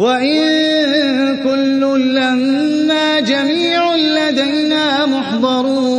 وَإِن كُلٌّ لَّمَّا جَمِيعٌ لَّدَيْنَا مُحْضَرُونَ.